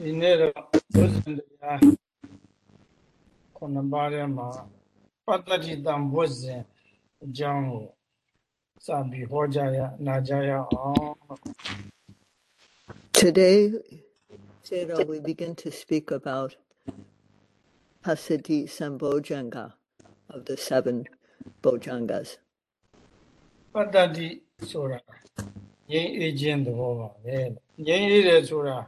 Today we begin to speak about Passaddhi Sambojjhanga of the seven Bojjhangas. ပတ္တိဆိုတာငြိမ်းအေးခြင်းသဘောပါပဲငြိမ်းအေးတယ်ဆိုတာ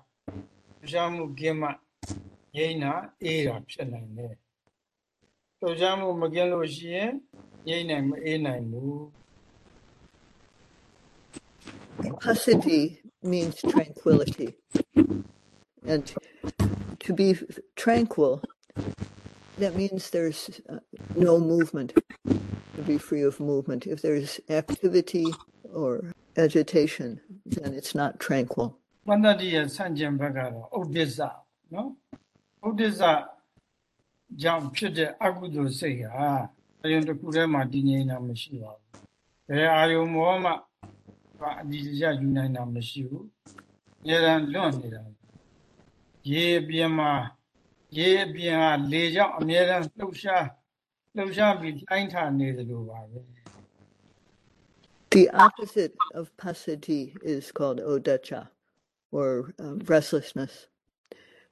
Passaddhi means tranquility. And to be tranquil, that means there's uh, no movement, to be free of movement. If there's activity or agitation, then it's not tranquil. ပန္နတိရဲ့ဆန့်ကျင်ဘက်ကတော့ဥဒိစ္စနော်ဥဒိစ္စကြောင့်ဖြစ်တဲ့အကုသိုလ်စိတ်ဟာအရင်တစ်ခုတည်းမှာတည်ငြိမ်တာမရှိပါဘူး။ဘယ်အာယုံမောမှအဒီရယူနိုင်တာမရှိဘူး။ဉာဏ်လွန့်နေတာ။ရေအပြင်မှာရေအပြင်ဟာလေကြောင့်အမြဲတမ်းလှုပ်ရှားလှုပ်ရှားပြီးတိုင်းထနေသလိုပါပဲ။ The opposite of passaddhi is called uddhacca or um, restlessness.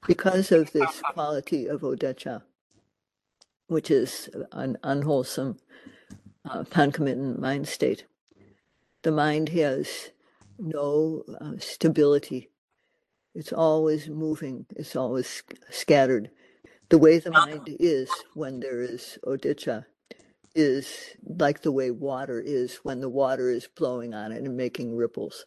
Because of this quality of uddhacca, which is an unwholesome, uh, concomitant mind state, the mind has no uh, stability. It's always moving, it's always scattered. The way the mind is when there is uddhacca is like the way water is when the water is blowing on it and making ripples,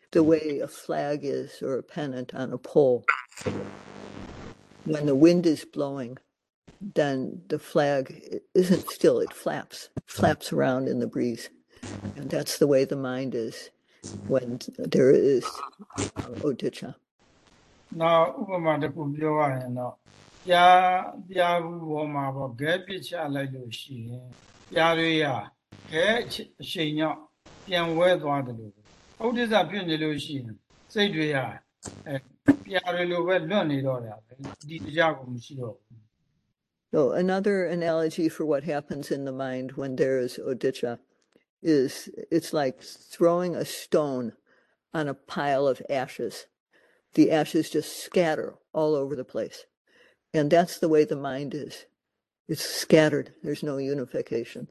the way a flag is or a pennant on a pole. When the wind is blowing, then the flag isn't still, it flaps, flaps around in the breeze. And that's the way the mind is when there is uh, uddhacca. Now, ဥပမာတစ်ခုပြောရရင်တော့ပြာပြာဘူးပေါ်မှာပေါ့ဂဲပစ်ချလိုက်လို့ရှိရင်ပြာတွေရဂဲအချိန်ကြောင့်ပြန်ဝဲသွားတယ်လို့ so oh, another analogy for what happens in the mind when there is uddhacca is it's like throwing a stone on a pile of ashes. The ashes just scatter all over the place. And that's the way the mind is. It's scattered. There's no unification.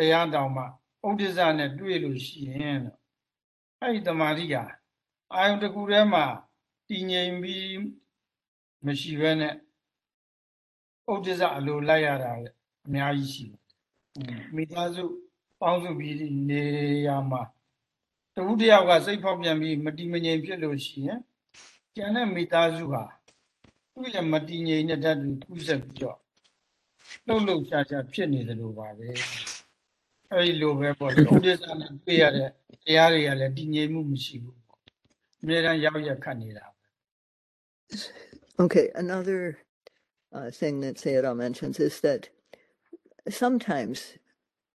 တရားတောင်မှဥဒိစ္စနဲ့တွေ့လို့ရှိရင်တော့အဲ့ဒီတမာရီကအာယုန်တစ်ခုထဲမှာတည်ငြိမ်ပြီးမရှိဘဲနဲ့ဥဒိစ္စအလိုလိုက်ရတာလေအများကြီးရှိတယ်။မိသားစုပေါင်းစုပြီးနေရမှာတဝုတယောက်ကစိတ်ဖောက်ပြန်ပြီးမတည်မငြိမ်ဖြစ်လို့ရှိရင်ကျန်တဲ့မိသားစုဟာသူ့ရဲ့မတည်ငြိမ်တဲ့ဓာတ်တွေကူးဆက်ပြီးတော့လှုပ်လှုပ်ရှားရှားဖြစ်နေတယ်လို့ပါပဲ အဲဒီလိုပဲပေါ့လေဥဒိစ္စနဲ့တွေ့ရတဲ့တရားတွေကလည်းတည်ငြိမ်မှုမရှိဘူးပေါ့အများအားရောက်ရက်ခတ်နေတာ Okay, another uh, thing that Sayadaw mentions is that sometimes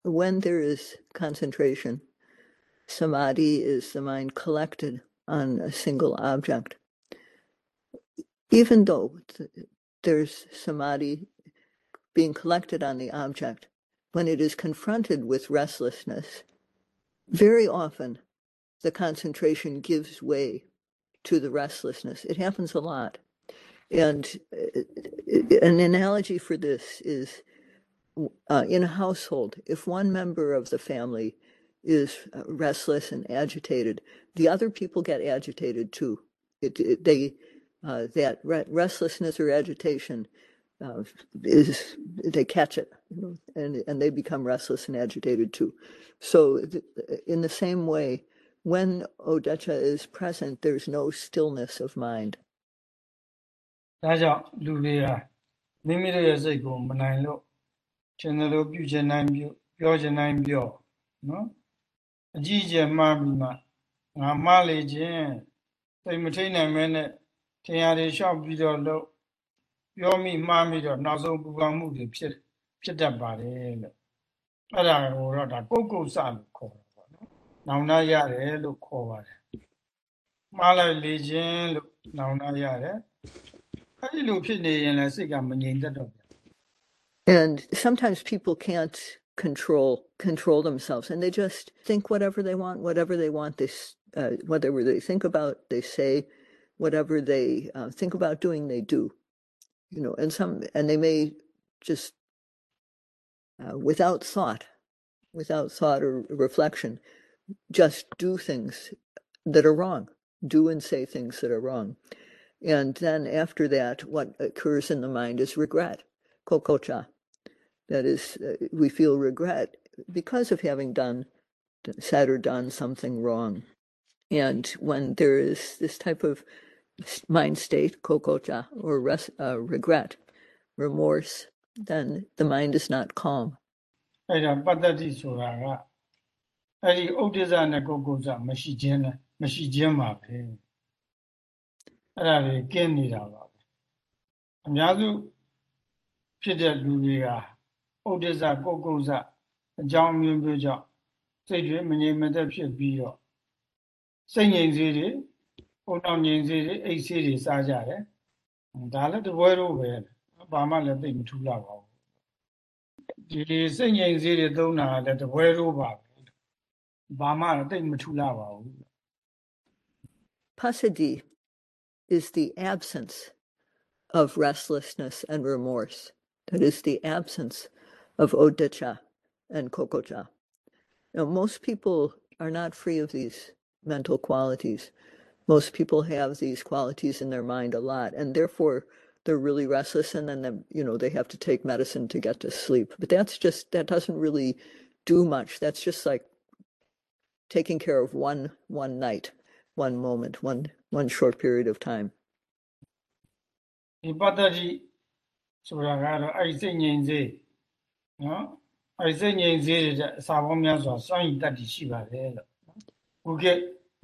when there is concentration, samadhi is the mind collected on a single object. Even though th- there's samadhi being collected on the object, when it is confronted with restlessness, very often the concentration gives way to the restlessness. It happens a lot. And uh, an analogy for this is uh, in a household, if one member of the family is uh, restless and agitated, the other people get agitated too. It, it, they uh, that re- restlessness or agitation uh, is they catch it you know, and and they become restless and agitated too. So th- in the same way when uddhacca is present there's no stillness of mind. ဒါကြောင့်လူတွေဟာမိမိတို့ရဲ့စိတ်ကိုမနိုင်လို့ကျွန်တော်တို့ပြုချင်နိုင်ပြုပြောချင်နိုင်ပြောနော်?အကြီးအကျယ်မှားပြီးမှငါမှားလေခြင်းတိမ်မထိန်နိုင်မဲနဲ့ထင်ရတယ်လျှောက်ပြီးတော့လို့ ပြောမိမှားမိတော့နောက်ဆုံးပူပန်မှုတွေဖြစ်ဖြစ်တတ်ပါတယ်လို့အဲ့ဒါကိုတော့ဒါကုတ်ကုတ်စလို့ခေါ်တာပေါ့နော်။နောင်နာရတယ်လို့ခေါ်ပါတယ်။မှားလိုက်လေခြင်းလို့နောင်နာရတယ်။အဲ့ဒီလိုဖြစ်နေရင်လည်းစိတ်ကမငြိမ်သက်တော့ဘူး And sometimes people can't control control themselves, and they just think whatever they want, whatever they want. They s- uh, whatever they think about, they say. Whatever they uh, think about doing, they do. You know, and some and they may just uh, without thought, without thought or reflection, just do things that are wrong, do and say things that are wrong. And then after that, what occurs in the mind is regret, kukkucca. That is, uh, we feel regret because of having done, said or done something wrong. And when there is this type of mind state, kukkucca, or uh, regret, remorse, then the mind is not calm. ဖြစ်တဲ့လူတွေကဥဒ္ဒဇကိုကုဇအကြောင်းမျိုးမျိုးကြောင့်စိတ်တွေမငြိမ်မသက်ဖြစ်ပြီးတော့စိတ်ငြိမ်စေတယ် ကိုတောင်ငြိမ်စေးတွေအိတ်စေးတွေစားကြတယ်ဒါလည်းတပွဲတော့ပဲဘာမှလည်းသိမထူးလာပါဘူးဒီဒီစိတ်ငြိမ်စေးတွေသုံးတာလည်းတပွဲတော့ပါပဲဘာမှလည်းသိမထူးလာပါဘူး is the absence of restlessness and remorse. That is the absence of uddhacca and kukkucca. Now, most people are not free of these mental qualities Most people have these qualities in their mind a lot, and therefore they're really restless, and then they, you know they have to take medicine to get to sleep. But that's just that doesn't really do much. That's just like taking care of one one night, one moment, one one short period of time. ဒီပတ္တတိဆိုတာကတော့အဲ့ဒီစိတ်ငြိမ်စေနော်အဲ့ဒီစိတ်ငြိမ်စေတွေတဲ့အစာပေါင်းများစွာစွန့်ရည်တတ်တည်ရှိပါတယ်လို့ခုခေတ် လ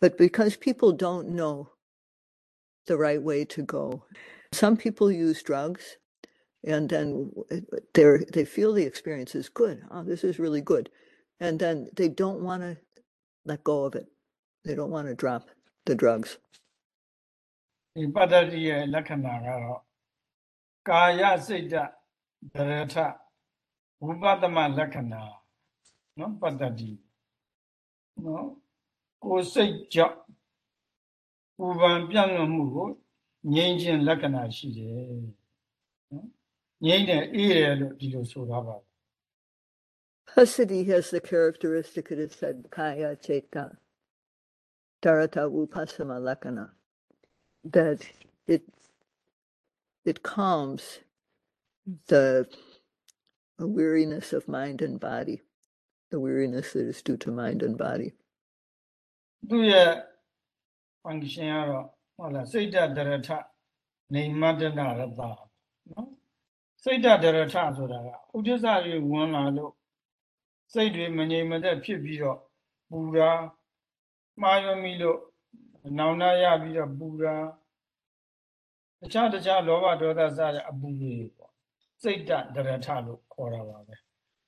But because people don't know the right way to go, some people use drugs and then they they feel the experience is good. Oh, this is really good. And then they don't want to let go of it. They don't want to drop the drugs. ဒီပတ္တတိရဲ့လက္ခဏာကတော့ကာယစိတ်တဒရထဝိပဿမလက္ခဏာနော်ပတ္တတိနော် ကိုယ်စိတ်ကြောင့်ပူပန်ပြန့်လွန်မှုကိုငြိမ်းခြင်းလက္ခဏာရှိတယ်နော်ငြိမ်းတယ်အေးတယ်လို့ဒီလိုဆိုတာပါ has the characteristic it is said kaya cheta tarata upasama lakkhana that it it calms the weariness of mind and body, the weariness that is due to mind and body. သူ့ရဲ့ function ကတော့ဟုတ်လားစိတ်တဒရထနေမတ္တနာရတနော်စိတ်တဒရထဆိုတာကဥဒိစ္စတွေဝင်လာလို့စိတ်တွေမငြိမ်မသက်ဖြစ်ပြီးတော့ပူတာမှားယွင်းပြီးလို့နောင်နာရပြီးတော့ပူတာတခြားတခြားလောဘဒေါသစတဲ့အပူတွေပေါ့စိတ်တဒရထလို့ခေါ်တာပါပဲ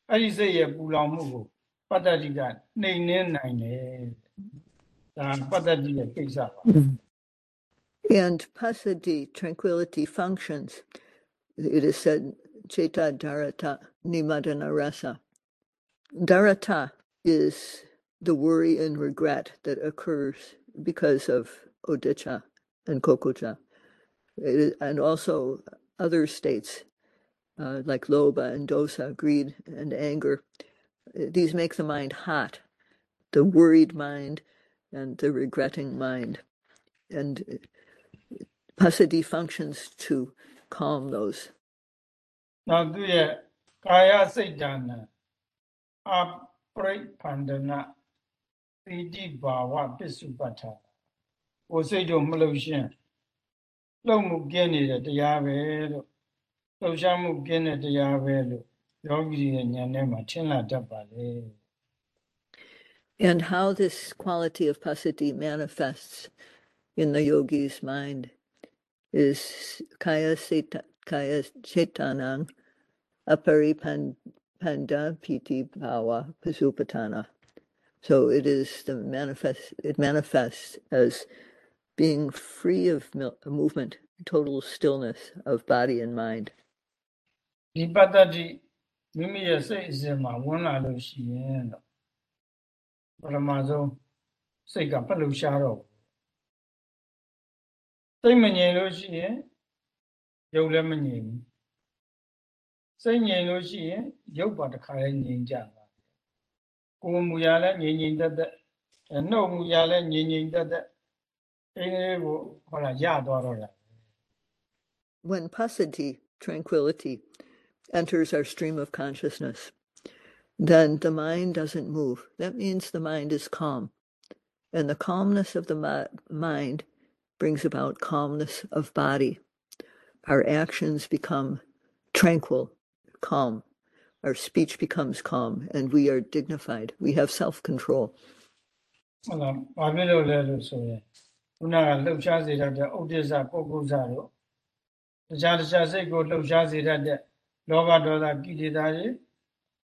အဲ့ဒီစိတ်ရဲ့ပူလောင်မှုကိုပတ္တတိကနှိမ်နှင်းနိုင်တယ်ဒါ Uh, and passaddhi, tranquility, functions. It is said, Cheta Dharata Nimadana Rasa. Dharata is the worry and regret that occurs because of Uddhacca and Kukkucca, and also other states uh, like Lobha and Dosa, greed and anger. These make the mind hot. The worried mind and the regretting mind. And uh, passaddhi functions to calm those. လုံးမှုကင်းတဲ့တရားပဲလို့လောကီရဲ့ဉာဏ်ထဲမှာထင်လာတတ်ပါလေ။ and how this quality of passaddhi manifests in the yogi's mind is kaya, seta, kaya chetanang aparipanda piti bhava pasupatana. So it is the manifest. It manifests as being free of movement, total stillness of body and mind. ဒီပတ္တိမိမိရဲ့စိတ်အစဉ်မှာဝင်လာလို့ရှိရင်တော့ ပထမဆုံးစိတ်ကမလှူရှားတော့စိတ်မငြိမ်လို့ရှိရင်ရုပ်လည်းမငြိမ်ဘူးစိတ်ငြိမ်လို့ရှိရင်ရုပ်ပါတစ်ခါလည်းငြိမ်ကြတာကိုယ်မူရလည်းငြိမ်ငြိမ်သက်သက်နှုတ်မူရလည်းငြိမ်ငြိမ်သက်သက်အင်းလေးကိုဟောလာရသွားတော့တာ When passaddhi tranquility enters our stream of consciousness then the mind doesn't move. That means the mind is calm. And the calmness of the mind brings about calmness of body. Our actions become tranquil, calm. Our speech becomes calm, and we are dignified. We have self control. ဟုတ်လားဘာဖြစ်လို့လဲလို့ဆိုရင်ခုနကလှုပ်ရှားစေတတ်တဲ့ဥဒိစ္စပုဂ္ဂုဇတို့တခြားတခြားစိတ်ကိုလှုပ်ရှားစေတတ်တဲ့လောဘဒေါသကိလေသာတွေ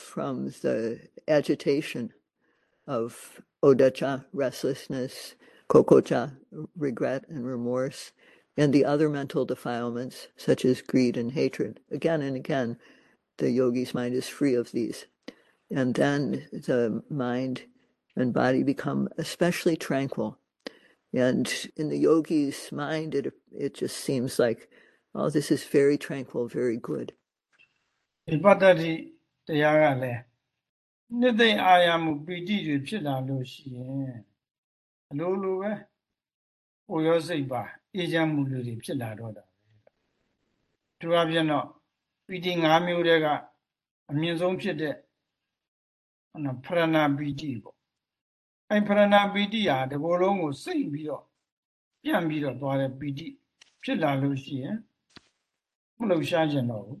from the agitation of uddhacca, restlessness, kukkucca, regret and remorse, and the other mental defilements such as greed and hatred. Again and again, the yogi's mind is free of these. And then the mind and body become especially tranquil. And in the yogi's mind, it, it just seems like, oh, this is very tranquil, very good. တ္တတိတရားကလည်းနှစ်သိမ့်အာရမှုပီတိတွေဖြစ်လာလို့ရှိရင်အလိုလိုပဲကိုရောစိတ်ပါအေးချမ်းမှုတွေဖြစ်လာတော့တာပဲသူအပြင်တော့ပီတိ၅မျိုးတည်းကအမြင့်ဆုံးဖြစ်တဲ့နော်ဖရဏပီတိပေါ့အဲဖရဏပီတိဟာဒီဘောလုံးကိုစိတ်ပြီးတော့ပြန်ပြီးတော့သွားတဲ့ပီတိဖြစ်လာလို့ရှိရင်မလှူရှားကျင်တော့ဘူး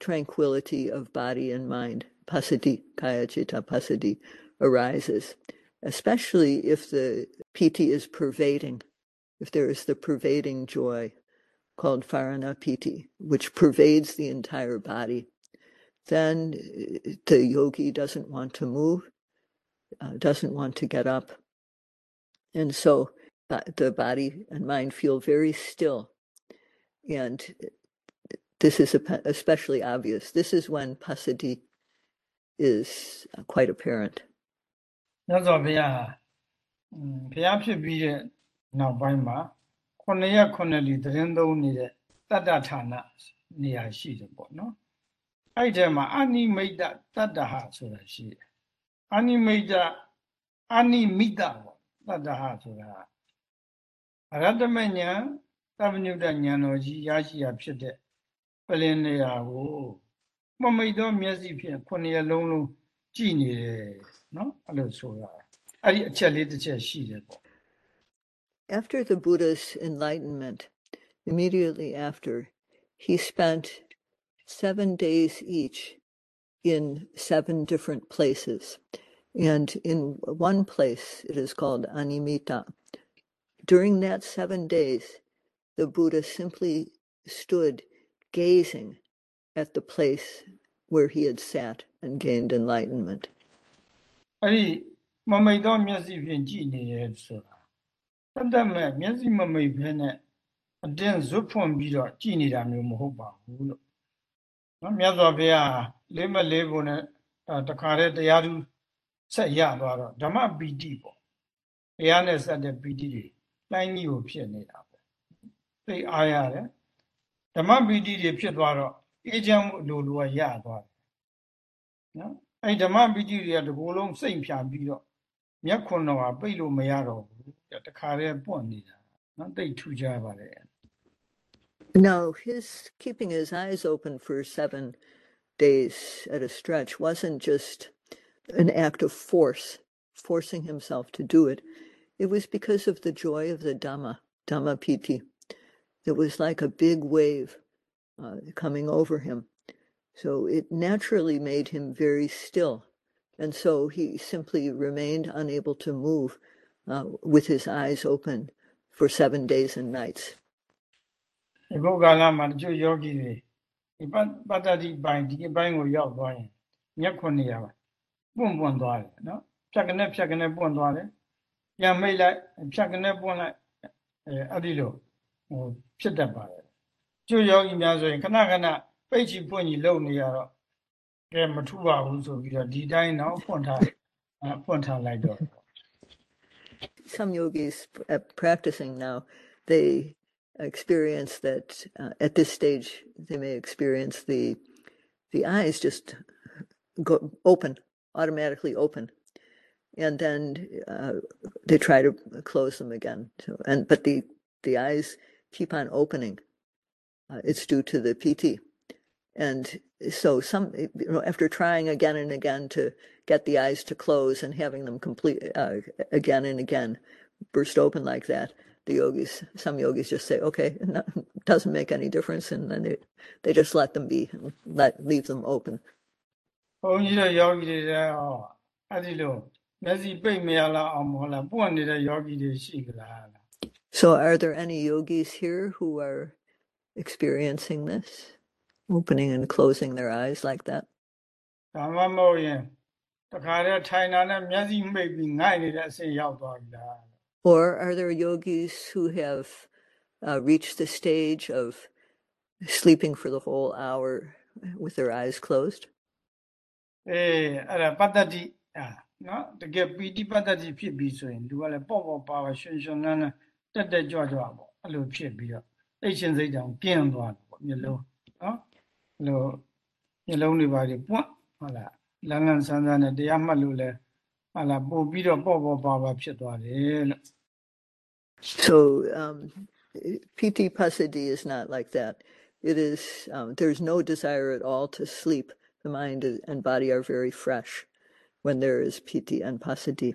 tranquility of body and mind, passaddhi, kaya passaddhi, arises, especially if the piti is pervading, if there is the pervading joy called pharana piti, which pervades the entire body, then the yogi doesn't want to move, uh, doesn't want to get up. And so the body and mind feel very still. And this is especially obvious. This is when passaddhi is uh, quite apparent. Mm, အနိမိတ္တအနိမိတ္တဘောတတဟဆိုတာအရတမဉ္ဇံသဗ္ဗညုတဉ္ဇံတော်ကြီးရရှိရာဖြစ်တဲ့ ပလင်နေရာကိုမမိတ်သောမျက်စိဖြင့်ခုနှစ်ရလုံးလုံးကြည့်နေတယ်နော်အဲ့လိုဆိုရအဲ့ဒီအချက်လေးတစ်ချက်ရှိတယ်ပေါ့ After the Buddha's enlightenment, immediately after, he spent seven days each in seven different places. And in one place, it is called Animita. During that seven days, the Buddha simply stood gazing at the place where he had sat and gained enlightenment. အဲ့ဒီမမိတ်သောမျက်စိဖြင့်ကြည့်နေရဲဆိုတာတတ်တတ်မဲ့မျက်စိမမိတ်ဘဲနဲ့အတင်းဇွတ်ဖွင့်ပြီးတော့ကြည့်နေတာမျိုးမဟုတ်ပါဘူးလို့နော်မြတ်စွာဘုရားလေးမလေးပုံနဲ့အဲတခါတည်းတရားသူဆက်ရသွားတော့ဓမ္မပီတိပေါ့တရားနဲ့ဆက်တဲ့ပီတိတွေတိုင်းကြီးကိုဖြစ်နေတာပေါ့သိအားရတယ် ဓမ္မပီတိတွေဖြစ်သွားတော့အေးချမ်းမှုအလိုလိုကရသွားတယ်နော်အဲ့ဓမ္မပီတိတွေကတကူလုံးစိတ်ဖြာပြီးတော့မျက်ခွန်တော်ကပိတ်လို့မရတော့ဘူးတခါတည်းပွင့်နေတာနော်တိတ်ထူကြပါလေ Now, his keeping his eyes open for seven days at a stretch wasn't just an act of force, forcing himself to do it. It was because of the joy of the Dhamma, Dhamma Piti. It was like a big wave uh, coming over him. So it naturally made him very still. And so he simply remained unable to move uh, with his eyes open for seven days and nights. ဒီဘုရားလာမှာတချို့ယောဂီတွေဒီပတ္ပတ္တိပိုင်းဒီအပိုင်းကိုရောက်သွားရင်မျက်ခွန်နေရပါပွန့်ပွန့်သွားတယ်နော်ဖြတ်ကနေဖြတ်ကနေပွန့်သွားတယ်ပြန်မိတ်လိုက်ဖြတ်ကနေပွန့်လိုက်အဲအဲ့ဒီလိုဟို ဖြစ်တတ်ပါတယ်ကျို့ယောဂီများဆိုရင်ခဏခဏပိတ်ချီပွန့်ကြီးလုံနေရတော့ကဲမထူပါဘူးဆိုပြီးတော့ဒီတိုင်းတော့ပွန့်ထားအဲပွန့်ထားလိုက်တော့ some yogis uh, practicing now, they experience that uh, at this stage they may experience the the eyes just go open automatically open, and then uh, they try to close them again. So, and but the the eyes keep on opening. Uh, it's due to the piti. And so some, eh, you know, after trying again and again to get the eyes to close and having them complete uh, again and again burst open like that, the yogis, some yogis just say, okay, no, doesn't make any difference. And then they, they just let them be, let, leave them open. ဘုန်းကြီးတို့ယောဂီတွေတဲ့အဲ့ဒီလိုမျက်စိပိတ်မရလောက်အောင်မဟုတ်လားပွင့်နေတဲ့ယောဂီတွေရှိကြလား so are there any yogis here who are experiencing this opening and closing their eyes like that ဒါမှမဟုတ်ရင်တခါတည်းထိုင်တာနဲ့မျက်စိမိတ်ပြီးငိုက်နေတဲ့အဆင့်ရောက်သွားပြီလား or are there yogis who have uh, reached the stage of sleeping for the whole hour with their eyes closed အေးအဲ့ဒါပတ္တတိအာနော်တကယ်ပီတိပတ္တတိဖြစ်ပြီးဆိုရင်လူကလည်းပေါ့ပေါ့ပါပါရှင်ရှင်နန်းနန်း so um piti passaddhi is not like that it is um, there's no desire at all to sleep the mind and body are very fresh when there is piti and passaddhi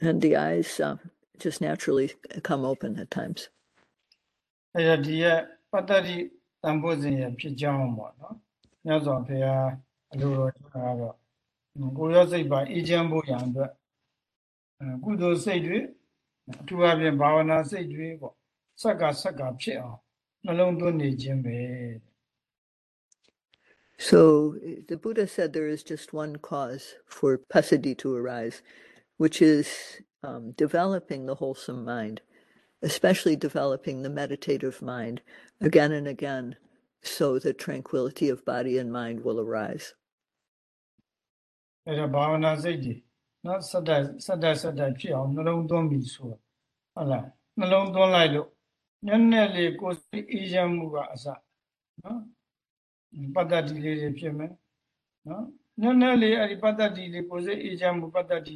and the eyes uh, just naturally come open at times. So the Buddha said there is just one cause for passaddhi to arise, which is um, developing the wholesome mind, especially developing the meditative mind again and again, so that tranquility of body and mind will arise. အဲ့ဒါဘာဝနာစိတ်တွေနော်စက်တက်စက်တက်စက်တက်ဖြစ်အောင်နှလုံးသွင်းပြီးဆိုဟုတ်လားနှလုံးသွင်းလိုက်လို့နည်းနည်းလေးကိုယ်စိတ်အေးချမ်းမှုကအစနော်ပတ္တတိလေးတွေဖြစ်မယ်နော်နည်းနည်းလေးအဲ့ဒီပတ္တတိလေးကိုယ်စိတ်အေးချမ်းမှုပတ္တတိ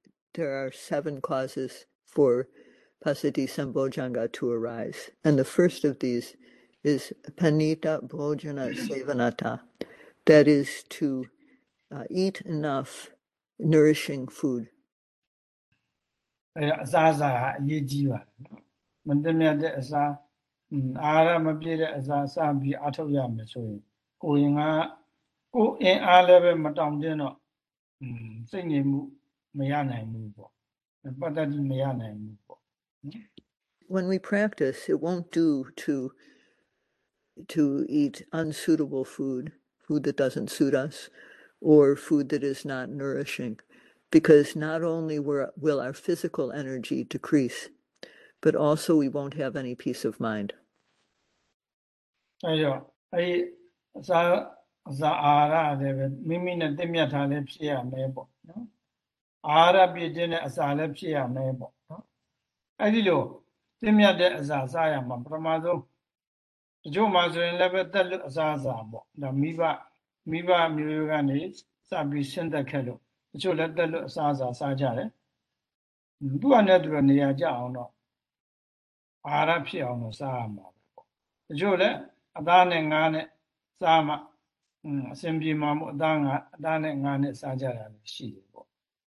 There are seven causes for passaddhi sambojjhanga to arise. And the first of these is panita bhojana sevanata, that is to uh, eat enough nourishing food. အဲအစားအစာဟာအရေးကြီးပါတယ်နော်မတင်မြတ်တဲ့အစားအာရမပြည့်တဲ့အစားစပြီးအထောက်ရမယ်ဆိုရင်ကိုရင်ကကိုအင်အားလည်းပဲမတောင့်တင်းတော့စိတ်ငြိမ်မှု မရနိုင်ဘူးပေါ့ပတ္တတိမရနိုင်ဘူးပေါ့ When we practice, it won't do to to eat unsuitable food, food that doesn't suit us, or food that is not nourishing, because not only will will our physical energy decrease, but also we won't have any peace of mind. အဲတော့အဲဒီအစာအစာအာဟာရလည်းပဲမိမိနဲ့တင့်မြတ်တာလည်းဖြစ်ရမယ်ပေါ့နော် အာဟာရပြည့်တဲ့အစာလည်းဖြစ်ရမယ်ပေါ့နော်အဲဒီလိုတင့်မြတ်တဲ့အစာစားရမှာပထမဆုံးတချို့မှာဆိုရင်လည်းပဲတက်လို့အစာအစာပေါ့ဒါမိဘမိဘမျိုးရိုးကနေစပြီးရှင်းသက်ခဲ့လို့တချို့လည်းတက်လို့အစာအစာစားကြတယ်သူကလည်းသူကနေရာကြအောင်တော့အာဟာရဖြစ်အောင်တော့စားရမှာပဲပေါ့တချို့လည်းအသားနဲ့ငါးနဲ့စားမှอืมအစဉ်ပြေမှာမို့အသားငါအသားနဲ့ငါးနဲ့စားကြတာလည်းရှိတယ်ပေါ့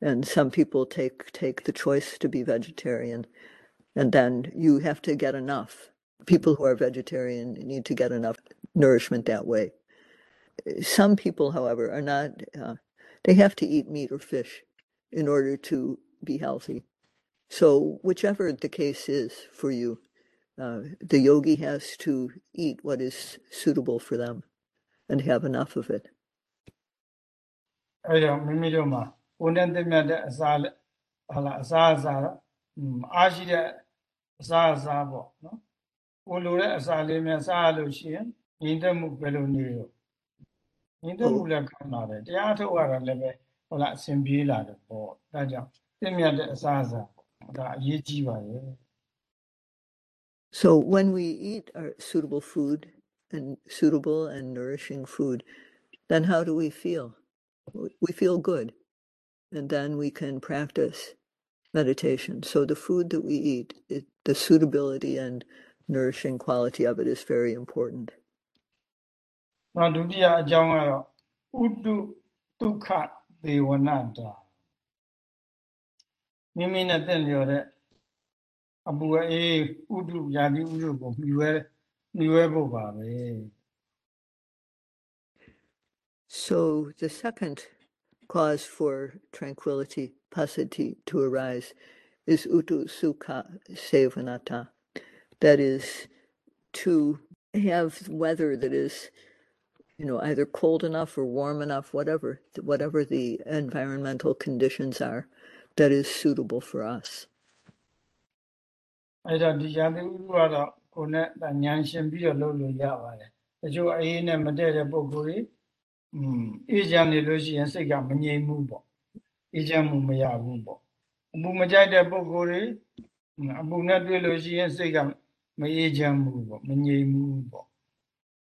And some people take take the choice to be vegetarian and then you have to get enough. People who are vegetarian need to get enough nourishment that way. Some people, however, are not, uh, they have to eat meat or fish in order to be healthy. So, whichever the case is for you, uh, the yogi has to eat what is suitable for them and have enough of it. အဲကြောင့်မိမိတို့မှာ ကိုယ်နဲ့တင့်မြတ်တဲ့အစာလက်ဟာလာအစာအစာอืมအားရှိတဲ့အစာအစာပေါ့နော်ကိုယ်လိုတဲ့အစာလေးများစားရလို့ရှိရင်ညီသက်မှုဘယ်လိုနေရောညီသက်မှုလည်းကောင်းလာတယ်တရားထုတ်ရတာလည်းပဲဟုတ်လားအစဉ်ပြေးလာတယ်ပေါ့ဒါကြောင့်တင့်မြတ်တဲ့အစာအစာပေါ့ဒါအရေးကြီးပါရဲ့ So, when we eat our suitable food and suitable and nourishing food, then how do we feel? W- We feel good. And then we can practice meditation. So, the food that we eat, it, the suitability and nourishing quality of it is very important. နောက်ဒုတိယအကြောင်းကတော့ဥတုဒုက္ခဒေဝနာတာမိမိနဲ့တင့်လျော်တဲ့အပူအေးဥတုယာတိဥတုကိုမြှွဲမြှွဲဖို့ပါပဲ So, the second cause for tranquility, passaddhi, to arise, is utu sukha sevanata. That is to have weather that is, you know, either cold enough or warm enough, whatever, whatever the environmental conditions are, that is suitable for us. อืมအေးချမ်းနေလို့ရှိရင်စိတ်ကမငြိမ်ဘူးပေါ့အေးချမ်းမှုမရဘူးပေါ့အပူမကြိုက်တဲ့ပုံကိုယ်ကြီးအပူနဲ့တွေ့လို့ရှိရင်စိတ်ကမအေးချမ်းမှုပေါ့မငြိမ်မှုပေါ့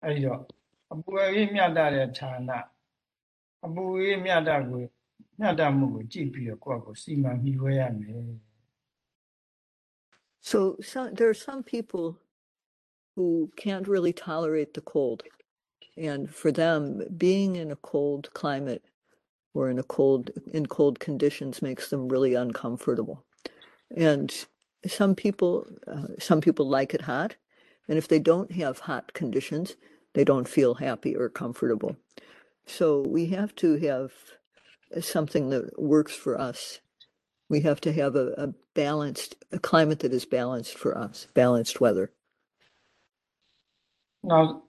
အဲ့ဒီတော့အပူအေးမြတ်တဲ့ဌာနအပူအေးမြတ်တာကိုမြတ်တာမှုကိုကြည့်ပြီးတော့ကိုယ့်ကိုစီမံမိဝဲရမယ် So some, there are some people who can't really tolerate the cold. And for them, being in a cold climate or in a cold in cold conditions makes them really uncomfortable. And some people uh, some people like it hot, and if they don't have hot conditions, they don't feel happy or comfortable. So we have to have something that works for us. We have to have a, a balanced a climate that is balanced for us, balanced weather. နောက်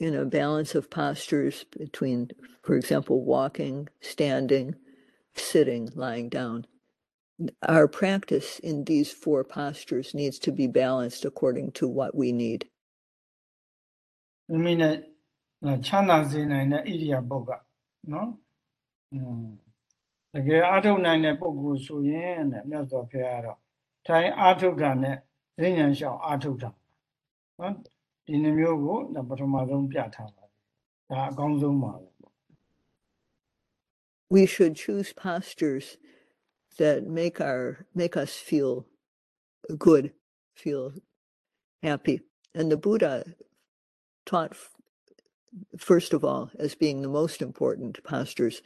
in a balance of postures between, for example, walking, standing, sitting, lying down. Our practice in these four postures needs to be balanced according to what we need. မိမိနဲ့ချမ်းသာစေနိုင်တဲ့ဣရိယာပုတ်ကနော်อืมတကယ်အာထုတ်နိုင်တဲ့ပုဂ္ဂိုလ်ဆိုရင်တဲ့မြတ်စွာဘုရားကတော့ထိုင်အာထုတ်တာနဲ့ဉာဏ်ဉာဏ်ရှောင်အာထုတ်တာနော် ဒီနှမျိုးကိုဒါပထမဆုံးပြထားပါတယ်ဒါအကောင်းဆုံးပါပဲ we should choose postures that make our make us feel good feel happy and the buddha taught f- first of all as being the most important postures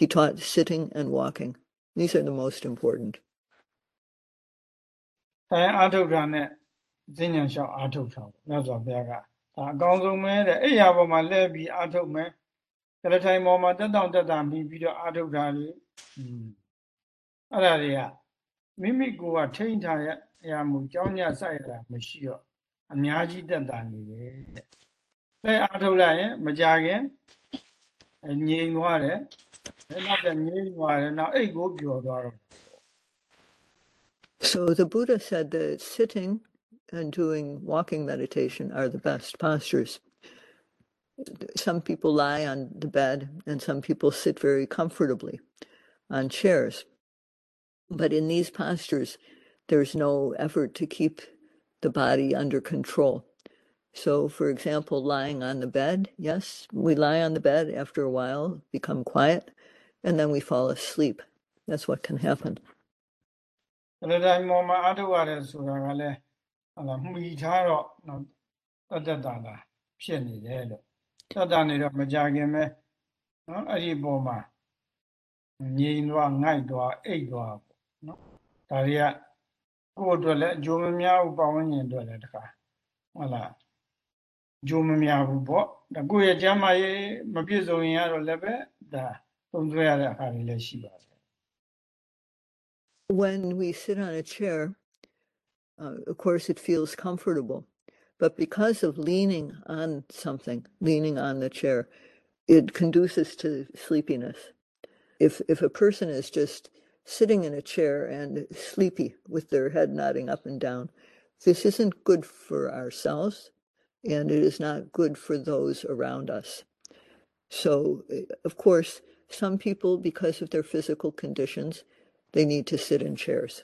he taught sitting and walking these are the most important ထိုင်အာထုတ်တာနဲ့ ဉာဏ်ဉာဏ်ရှောင်အာထုတ်တာပေါ့မြတ်စွာဘုရားကဒါအကောင်းဆုံးပဲတဲ့အဲ့ရပေါ်မှာလဲပြီးအာထုတ်မယ်ကရထိုင်ပေါ်မှာတက်တောင့်တက်တာပြီးပြီးတော့အာထုတ်တာလေอืมအဲ့ဒါတွေကမိမိကိုယ်ကထိန်းထားရအရာမူကြောင်းညဆိုင်ရတာမရှိတော့အများကြီးတက်တာနေတယ်တဲ့လဲအာထုတ်လိုက်ရင်မကြခင်အဲငြိမ်သွားတယ်နောက်တော့ငြိမ်သွားတယ်နောက်အိတ်ကိုပျော်သွားတော့ so the buddha said that sitting and doing walking meditation are the best postures some people lie on the bed and some people sit very comfortably on chairs. But in these postures, there's no effort to keep the body under control. So, for example, lying on the bed, yes, we lie on the bed after a while, become quiet, and then we fall asleep. That's what can happen. အဲ့ဒီတိုင်းပေါ်မှာအထုတ်ရတယ်ဆိုတာကလည်း ဟလာမှီထားတော့နော်တတ်တတ်တာတာဖြစ်နေတယ်လို့တတ်တာနေတော့မကြခင်ပဲနော်အဲ့ဒီပေါ်မှာငြိမ်သွားငိုက်သွားအိတ်သွားပေါ့နော်ဒါတွေကကိုယ့်အတွက်လည်းအကျိုးမများဘူးပတ်ဝန်းကျင်အတွက်လည်းတခါဟုတ်လားအကျိုးမများဘူးပေါ့ဒါကိုယ့်ရဲ့ကျမ်းမာရေးမပြည့်စုံရင်ကတော့လည်းပဲဒါသုံးဆွဲရတဲ့အခါတွေလည်းရှိပါတယ် When we sit on a chair, uh, of course, it feels comfortable. But because of leaning on something, leaning on the chair, it conduces to sleepiness. If if a person is just sitting in a chair and sleepy with their head nodding up and down, this isn't good for ourselves, and it is not good for those around us. So, eh, of course, some people, because of their physical conditions, they need to sit in chairs.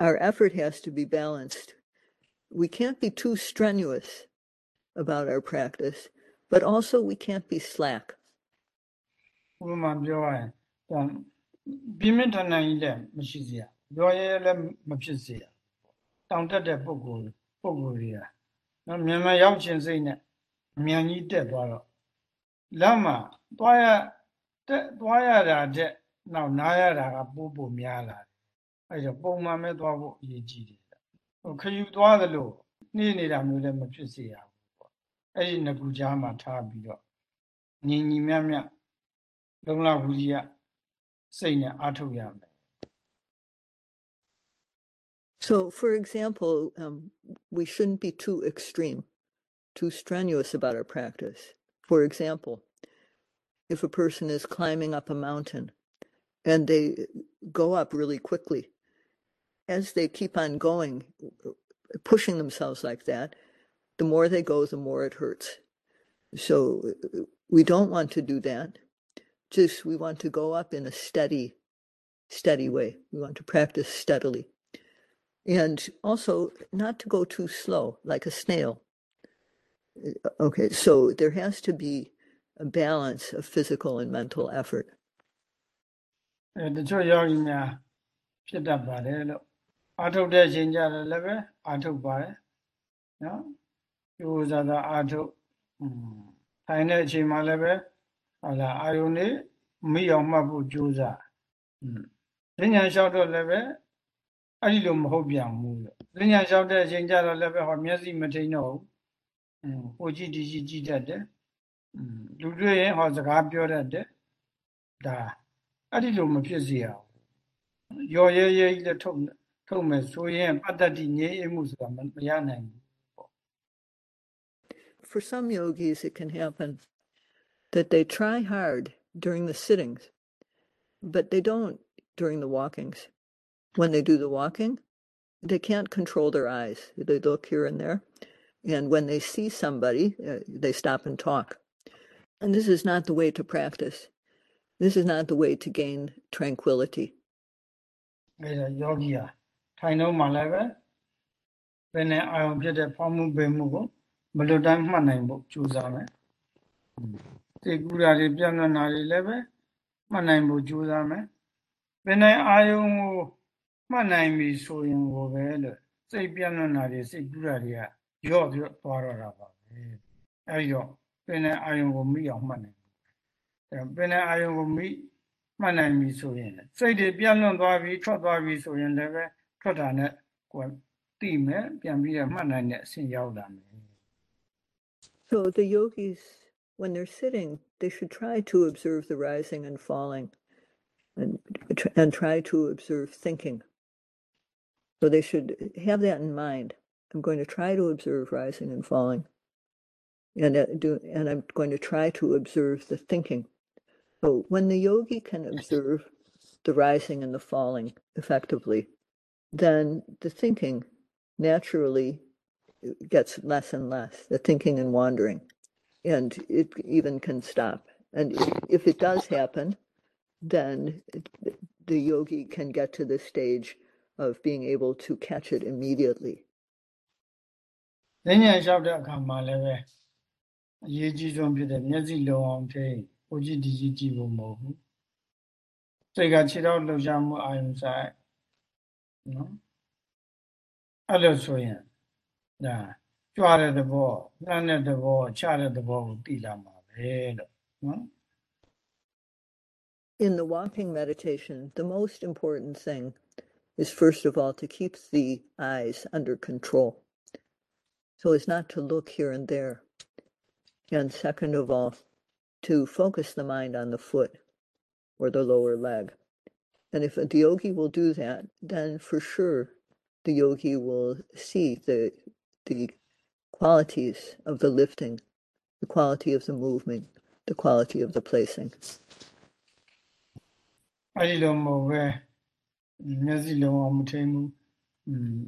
our effort has to be balanced. We can't be too strenuous about our practice, but also we can't be slack. ဥပမာပြောရရင်ဒါပြင်းပြင်းထန်ထန်ကြီးလည်းမရှိစေရရောရဲရဲလည်းမဖြစ်စေရတောင်တက်တဲ့ပုံကိုပုံကိုတွေက နော်မြန်မာရောက်ခြင်းစိတ်နဲ့အမြန်ကြီးတက်သွားတော့လက်မှာသွားရတက်သွားရတာတဲ့နောက်နားရတာကပိုးပိုများလာ တယ်အဲ့တော့ပုံမှန်ပဲသွားဖို့အရေးကြီးတယ်ဟိုခယူသွားသလိုနှိမ့်နေတာမျိုးလည်းမဖြစ်စေရဘူးပေါ့အဲ့ဒီငကူကြားမှာထားပြီးတော့ညီညီမြတ်မြတ်လုံလဝီရိယစိတ်နဲ့အားထုတ်ရမယ် So, for example, um, we shouldn't be too extreme, too strenuous about our practice. For example, if a person is climbing up a mountain and they go up really quickly, as they keep on going, pushing themselves like that, the more they go, the more it hurts. So, we don't want to do that. Just we want to go up in a steady, steady way. We want to practice steadily and also not to go too slow like a snail okay so there has to be a balance of physical and mental effort အဲတချို့ယောဂီများဖြစ်တတ်ပါတယ်လို့ အာထုတ်တဲ့အချိန်ကြတယ်လည်းပဲအာထုတ်ပါတယ်နော်ဒီဥစားသာအာထုတ်ထိုင်တဲ့အချိန်မှာလည်းပဲဟာလာအာယုန်နေမိအောင်မှတ်ဖို့ကြိုးစားဉာဏ်လျှောက်တော့လည်းပဲအဲ့ဒီလိုမဟုတ်ပြန်ဘူးလို့ဉာဏ်လျှောက်တဲ့အချိန်ကြတော့လည်းပဲဟောမျက်စိမထိန်တော့ဘူးဟိုကြည့်ဒီကြည့်ကြည့်တတ်တယ်လူတွေ့ရင်ဟောစကားပြောတတ်တယ်ဒါအဲ့ဒီလိုမဖြစ်စေရအောင်ရော်ရဲရဲကြီးလည်းထုတ် ထုတ်မယ်ဆိုရင်ပတ္တတိငြိမ်းအေးမှုဆိုတာမရနိုင်ဘူး for some yogis it can happen that they try hard during the sittings but they don't during the walkings when they do the walking they can't control their eyes they look here and there and when they see somebody uh, they stop and talk and this is not the way to practice this is not the way to gain tranquility အဲဒါယောဂီဟာ ထိုင်တော့မှလည်းပဲဘယ်နဲ့အာရုံဖြစ်တဲ့ဖောင်းမှုပင်မှုကိုမလွတ်တမ်းမှတ်နိုင်ဖို့ကြိုးစားမယ်။သိကူတာတွေပြန့်လွင့်တာတွေလည်းပဲမှတ်နိုင်ဖို့ကြိုးစားမယ်။ဘယ်နဲ့အာရုံကိုမှတ်နိုင်ပြီဆိုရင်ကိုပဲလို့စိတ်ပြန့်လွင့်တာတွေစိတ်ကူတာတွေကရော့ပြီးတော့သွားတော့တာပါပဲ။အဲဒီတော့ဘယ်နဲ့အာရုံကိုမိအောင်မှတ်နိုင်အဲဘယ်နဲ့အာယုံကိုမိမှတ်နိုင်ပြီဆိုရင်စိတ်တွေပြန့်လွင့်သွားပြီထွက်သွားပြီဆိုရင်လည်းပဲ ထွက်တာနဲ့ကိုယ်သိမယ်ပြန်ပြီးတော့မှတ်နိုင်တဲ့အဆင့်ရောက်လာမယ် so the yogis when they're sitting they should try to observe the rising and falling and, and try to observe thinking so they should have that in mind i'm going to try to observe rising and falling and uh, do and i'm going to try to observe the thinking so when the yogi can observe the rising and the falling effectively, then the thinking naturally gets less and less, the thinking and wandering, and it even can stop. And if, if it does happen, then the yogi can get to the stage of being able to catch it immediately. ။ဉာဏ်လျှောက်တဲ့အခါမှာလည်းပဲအရေးကြီးဆုံးဖြစ်တဲ့မျက်စိလုံအောင်ထိဟိုကြည့်ဒီကြည့်ကြည့်ဖို့မဟုတ်ဘူး။စိတ်ကခြေတော့လှုပ်ရှားမှုအာရုံဆိုင် နော်။အဲ့လိုဆိုရင်ဒါကြွားတဲ့သဘောနှမ်းတဲ့သဘောချတဲ့သဘောကိုသိလာမှာပဲလို့နော်။ In the walking meditation, the most important thing is first of all to keep the eyes under control. So as not to look here and there. And second of all, to focus the mind on the foot or the lower leg. And if a yogi will do that, then for sure the yogi will see the the qualities of the lifting, the quality of the movement, the quality of the placing. အဲ့ဒီလိုမဟုတ်ပဲမျက်စိလုံးအောင်မထိန်ဘူးอืม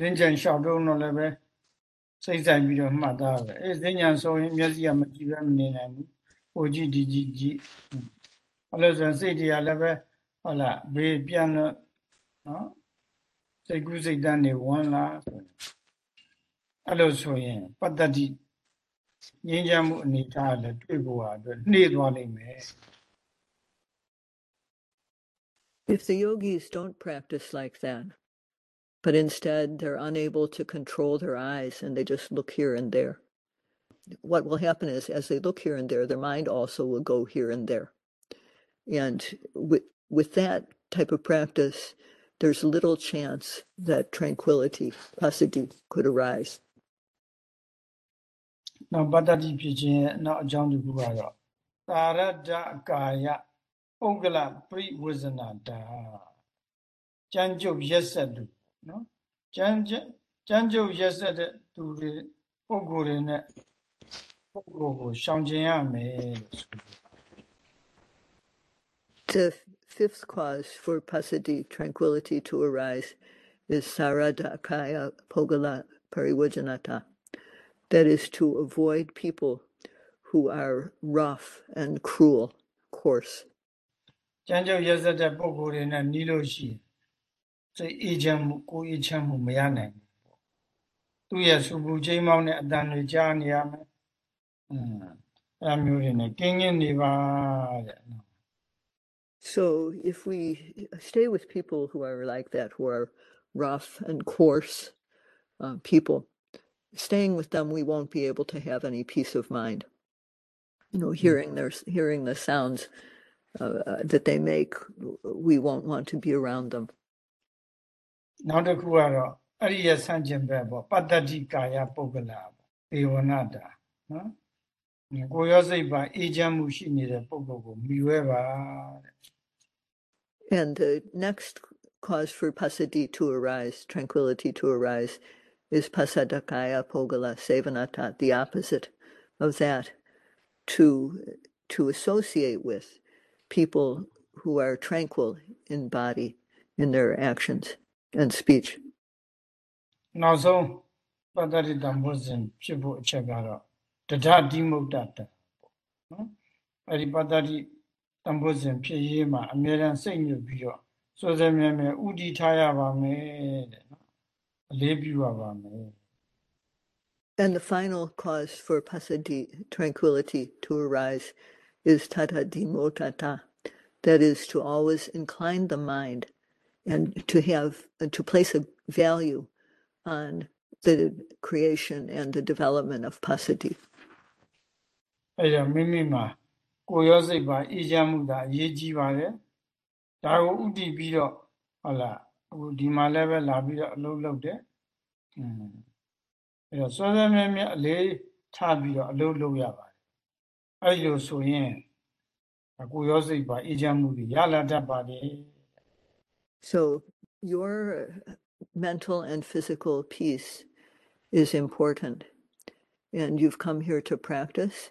ရင်းချင်လျှောက်တော့တော့လည်းပဲစိတ်ဆိုင်ပြီးတော့မှတ်သားပဲအဲစဉ္ညာဆိုရင်မျက်စိကမကြည့်ပဲမနေနိုင်ဘူးဟိုကြည့်ဒီကြည့်ကြည့်အဲ့လိုဆိုရင်စိတ်တွေကလည်းပဲ ဟုတ်လားဘေးပြန်တော့နော်စိတ်ကူးစိတ်တန်းတွေဝင်လာဆိုရင်အဲ့လိုဆိုရင်ပတ္တတိငြင်းချမ်းမှုအနေထားလည်းတွေ့ဖို့အတွက်နှေးသွားလိမ့်မယ် If the yogis don't practice like that, but instead they're unable to control their eyes and they just look here and there. What will happen is, as they look here and there, their mind also will go here and there. And with that type of practice, there's little chance that tranquility, passaddhi, could arise. Now, Badadi Pijin, not John de Bugara. Tarada Kaya, Ogala, pre Wizanata. Janjo, yes, I do. No? Janjo, yes, I do. To the fifth cause for passaddhi tranquility to arise is saraddhakaya puggala parivajjanata. That is to avoid people who are rough and cruel, coarse. ကျမ်းကျုပ်ရက်ဆက်တဲ့ပုံကိုယ်တွေနဲ့နှီးလို့ရှိရင်စိတ်အေးချမ်းမှုကိုယ်အေးချမ်းမှုမရနိုင်ဘူးပေါ့သူ့ရဲ့စူပူချိန်မောင်းတဲ့အတန်တွေကြားနေရမယ်အဲအမျိုးတွေနဲ့ကင်းကင်းနေပါတဲ့နော် So if we stay with people who are like that, who are rough and coarse uh, people, staying with them, we won't be able to have any peace of mind. You know, hearing their hearing the sounds uh, uh, that they make, we won't want to be around them. နောက်တစ်ခုကတော့အဲ့ဒီရဲ့ဆန့်ကျင်ဘက်ပေါ့ပတ္တတိကာယပုဂ္ဂလာပေါ့ဒေဝနာတာနော်ကိုယ်ရောစိတ်ပါအေးချမ်းမှုရှိနေတဲ့ပုဂ္ဂိုလ်ကိုမြှွဲပါတဲ့ And the next cause for passaddhi to arise, tranquility to arise, is passaddhakaya puggala sevanata, the opposite of that, to to associate with people who are tranquil in body, in their actions and speech. နောက်ဆုံးပတ္တရိတံဘောဇဉ်ဖြစ်ဖို့အချက်ကတော့တဒ္ဒတိမုဒ္ဒတ္တပေါ့နော်အဲဒီပတ္တရိ and the final cause for passaddhi, tranquility to arise, is tadadhimuttata, that is to always incline the mind and to have to place a value on the creation and the development of passaddhi. အဲ့တော့မိမိမှာ ကိုယ်ရောစိတ်ပါအေးချမ်းမှုဒါအရေးကြီးပါတယ်ဒါကိုဥတည်ပြီးတော့ဟုတ်လားအခုဒီမှာလည်းပဲလာပြီးတော့အလုပ်လုပ်တယ်อืมအဲ့တော့စွဲစွဲမြဲမြဲအလေးထားပြီးတော့အလုပ်လုပ်ရပါတယ်အဲ့လိုဆိုရင်ကိုယ်ရောစိတ်ပါအေးချမ်းမှုတွေရလာတတ်ပါတယ် So your mental and physical peace is important. And you've come here to practice.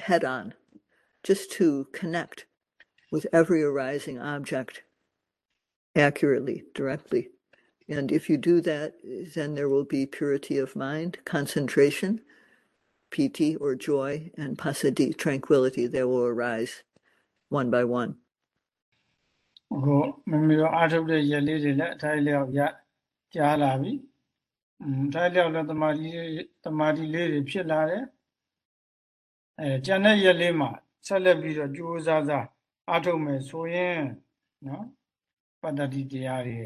head on, just to connect with every arising object accurately, directly. And if you do that, then there will be purity of mind, concentration, piti or joy, and passaddhi, tranquility, that will arise one by one. အဲကျန်တဲ့ရက်လေးမှာဆက်လက်ပြီးတော့ကြိုးစားစားအားထုတ်မယ်ဆိုရင်နော်ပတ္တတိတရားတွေ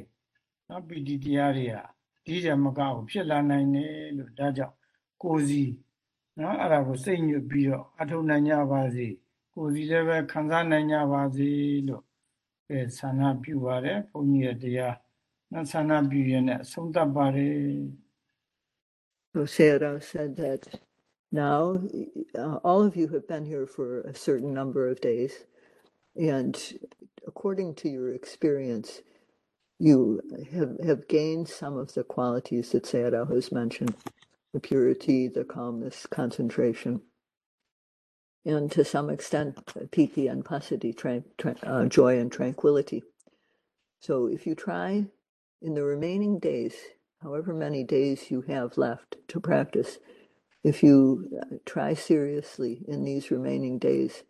နော်ပီတိတရားတွေဟာဒီတည်းမကဘူးဖြစ်လာနိုင်တယ်လို့ဒါကြောင့်ကိုယ်စီနော်အဲ့ဒါကိုစိတ်ညွတ်ပြီးတော့အားထုတ်နိုင်ကြပါစေ။ကိုယ်စီလည်းပဲခံစားနိုင်ကြပါစေလို့အဲဆန္ဒပြုပါတယ်ဘုန်းကြီးရဲ့တရားနတ်ဆန္ဒပြုရင်လည်းအဆုံးသတ်ပါတယ် So Sayadaw said that now uh, all of you have been here for a certain number of days, and according to your experience, you have, have gained some of the qualities that Sayadaw has mentioned the purity, the calmness, concentration, and to some extent, piti and tran- uh, joy and tranquility. So if you try in the remaining days, however many days you have left to practice, if you uh, try seriously in these remaining days,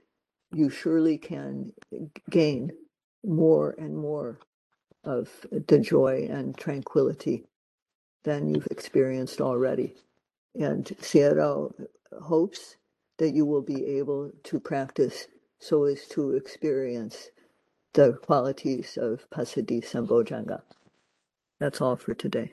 you surely can gain more and more of the joy and tranquility than you've experienced already. And Sayadaw hopes that you will be able to practice so as to experience the qualities of Passaddhi Sambojjhanga. That's all for today.